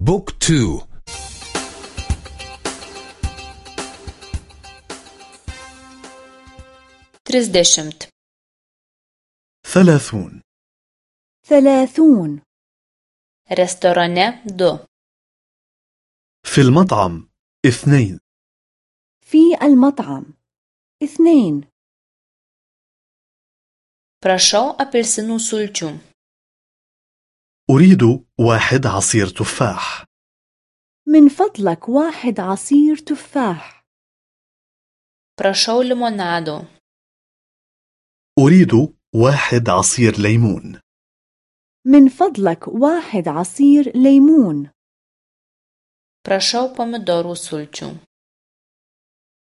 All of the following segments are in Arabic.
book two. trisdešimt ثلاثون. ثلاثون. Restorane du. في المطعم اثنين. في المطعم اثنين. Prašau apelsinų sulčių. أريد واحد عصير تفاح. من فضلك واحد عصير تفاح. Prašau limonado. أريد واحد عصير ليمون. من فضلك واحد عصير ليمون. Prašau pomidorų sulčių.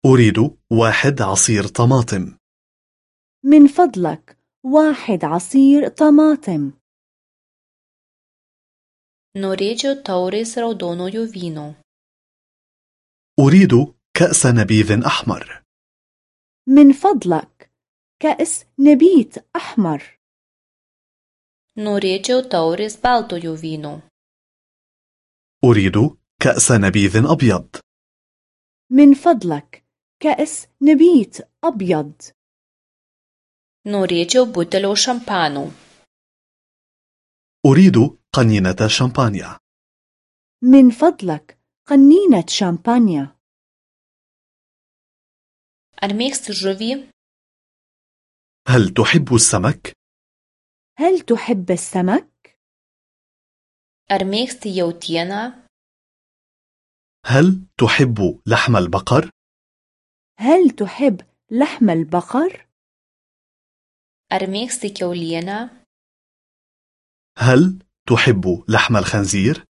أريد واحد عصير طماطم. من فضلك واحد عصير طماطم. Norėčiau taurės raudonojo vyno. أريد كأس نبيذ أحمر من فضلك كأس نبيت أحمر Norėčiau taurės baltojo vyno. أريد كأس نبيذ أبيض من فضلك كأس نبيت أبيض Norėčiau butelio šampanų. أريد قنينة شامبانيا من فضلك قنينة شامبانيا? هل تحب السمك؟ هل تحب السمك؟ هل تحب لحم البقر؟ هل تحب لحم البقر؟ هل تحب لحم الخنزير؟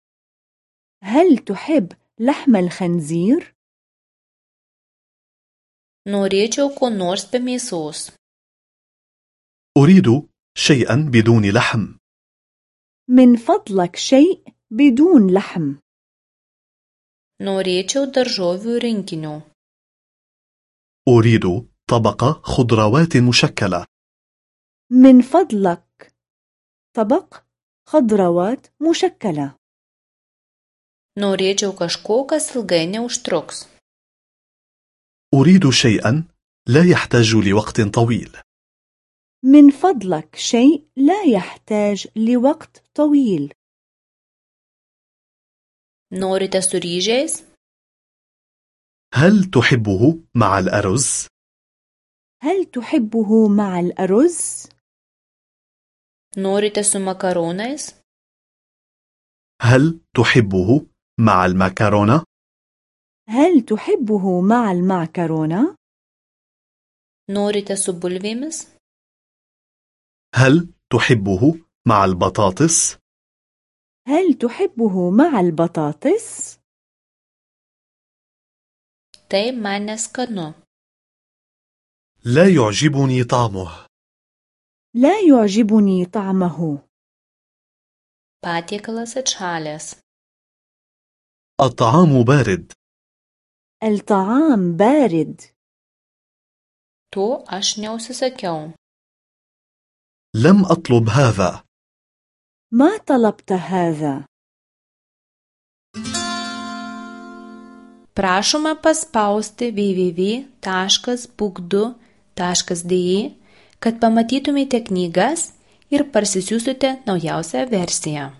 هل تحب لحم الخنزير؟ Norėčiau ko nors be mėsos. أريد شيئا بدون لحم من فضلك شيء بدون لحم Norėčiau daržovių rinkinio. أريد طبق خضروات مشكلة من فضلك طبق خضروات مشكلة Norėčiau kažko, kas ilgai neužtruks. أريد شيئا لا يحتاج لوقت طويل من فضلك شيء لا يحتاج لوقت طويل Norite su ryžiais? هل تحبه مع الأرز؟ هل تحبه مع الأرز؟ Norite su makaronais? هل تحبه مع المكرونة؟ هل تحبه مع المعكرونة؟ Norite su bulvėmis? هل تحبه مع البطاطس؟ هل تحبه مع البطاطس؟ Tai man neskanu. لا يعجبني طعمه لا يعجبني طعمه Patiekalas atšalęs. الطعام بارد الطعام بارد To aš neusisakiau. لم أطلب هذا ما طلبت هذا Prašoma paspausti www.book2.de, kad pamatytumėte knygas ir parsisiųstumėte naujausią versiją.